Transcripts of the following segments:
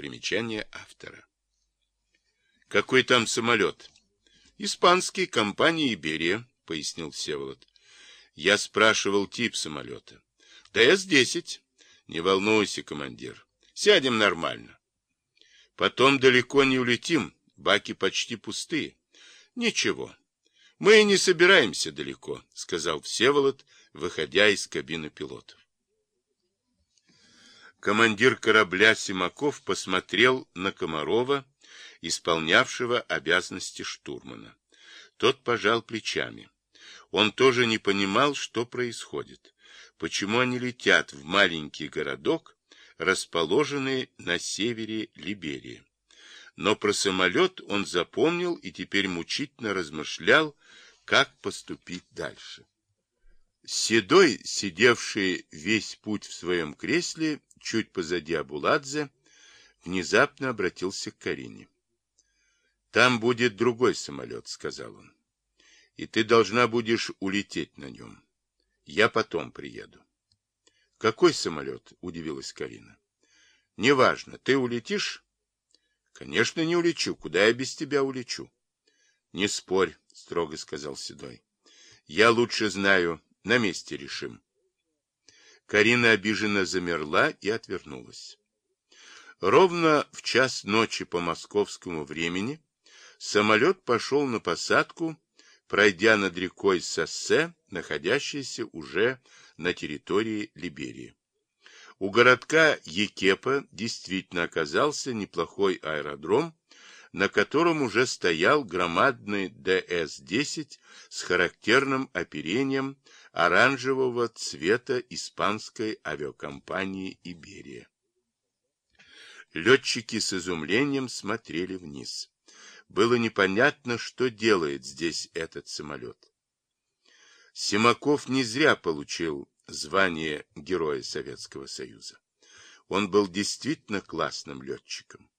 Примечание автора. Какой там самолет? Испанский, компания Иберия, пояснил Всеволод. Я спрашивал тип самолета. ТС-10. Не волнуйся, командир. Сядем нормально. Потом далеко не улетим, баки почти пустые. Ничего. Мы не собираемся далеко, сказал Всеволод, выходя из кабины пилотов. Командир корабля Симаков посмотрел на Комарова, исполнявшего обязанности штурмана. Тот пожал плечами. Он тоже не понимал, что происходит, почему они летят в маленький городок, расположенный на севере Либерии. Но про самолет он запомнил и теперь мучительно размышлял, как поступить дальше. Седой, сидевший весь путь в своем кресле, чуть позади Абуладзе, внезапно обратился к Карине. «Там будет другой самолет», — сказал он. «И ты должна будешь улететь на нем. Я потом приеду». «Какой самолет?» — удивилась Карина. «Неважно. Ты улетишь?» «Конечно, не улечу. Куда я без тебя улечу?» «Не спорь», — строго сказал Седой. «Я лучше знаю. На месте решим». Карина обиженно замерла и отвернулась. Ровно в час ночи по московскому времени самолет пошел на посадку, пройдя над рекой Соссе, находящейся уже на территории Либерии. У городка Екепа действительно оказался неплохой аэродром, на котором уже стоял громадный ДС-10 с характерным оперением оранжевого цвета испанской авиакомпании «Иберия». Летчики с изумлением смотрели вниз. Было непонятно, что делает здесь этот самолет. Симаков не зря получил звание Героя Советского Союза. Он был действительно классным летчиком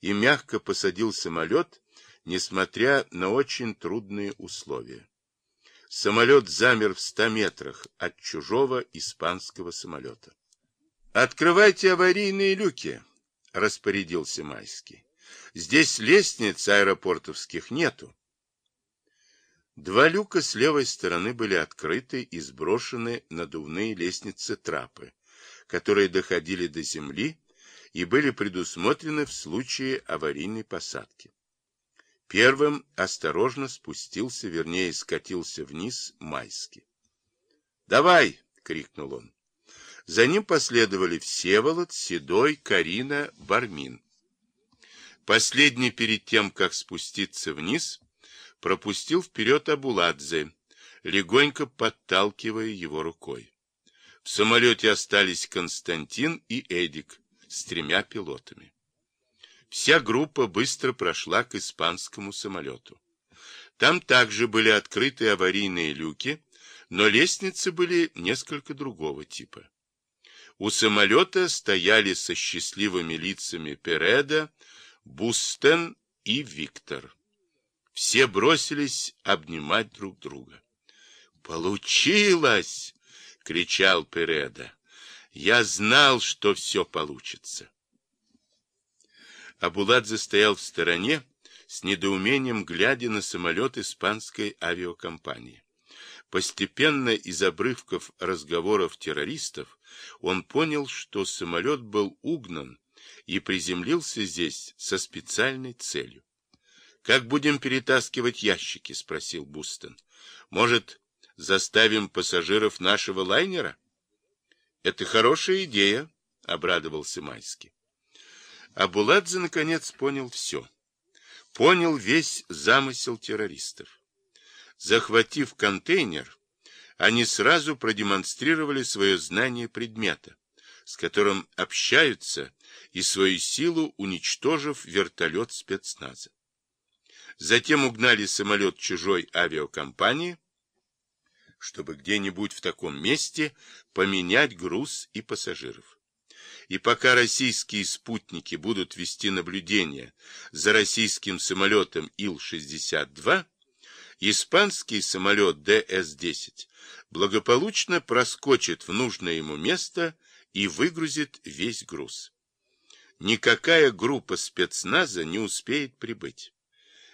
и мягко посадил самолет, несмотря на очень трудные условия. Самолет замер в ста метрах от чужого испанского самолета. «Открывайте аварийные люки!» — распорядился Майский. «Здесь лестниц аэропортовских нету». Два люка с левой стороны были открыты и сброшены надувные лестницы-трапы, которые доходили до земли и были предусмотрены в случае аварийной посадки. Первым осторожно спустился, вернее, скатился вниз Майский. «Давай!» — крикнул он. За ним последовали Всеволод, Седой, Карина, Бармин. Последний перед тем, как спуститься вниз, пропустил вперед Абуладзе, легонько подталкивая его рукой. В самолете остались Константин и Эдик с тремя пилотами. Вся группа быстро прошла к испанскому самолету. Там также были открыты аварийные люки, но лестницы были несколько другого типа. У самолета стояли со счастливыми лицами Переда, Бустен и Виктор. Все бросились обнимать друг друга. «Получилось!» — кричал Переда. «Я знал, что все получится». Абуладзе стоял в стороне, с недоумением глядя на самолет испанской авиакомпании. Постепенно из обрывков разговоров террористов он понял, что самолет был угнан и приземлился здесь со специальной целью. «Как будем перетаскивать ящики?» — спросил Бустон. «Может, заставим пассажиров нашего лайнера?» «Это хорошая идея», — обрадовался Майский. Абуладзе, наконец, понял все. Понял весь замысел террористов. Захватив контейнер, они сразу продемонстрировали свое знание предмета, с которым общаются, и свою силу уничтожив вертолет спецназа. Затем угнали самолет чужой авиакомпании, чтобы где-нибудь в таком месте поменять груз и пассажиров. И пока российские спутники будут вести наблюдение за российским самолетом Ил-62, испанский самолет ДС-10 благополучно проскочит в нужное ему место и выгрузит весь груз. никакая группа спецназа не успеет прибыть.